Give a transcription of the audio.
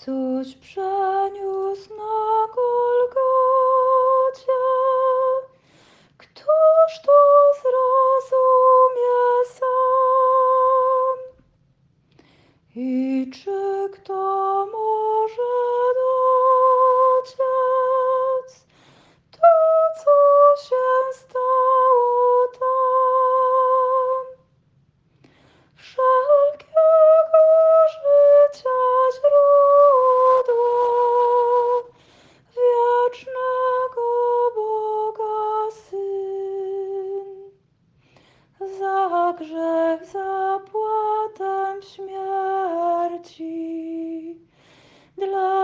Któż przeniósł na Golgocie? Któż to zrozumie sam? I czy kto za grzech zapłatę śmierci. Dla